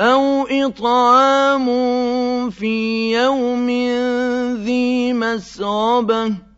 أَوْ إِطْعَامٌ فِي يَوْمٍ ذِي مَسْغَبَةٍ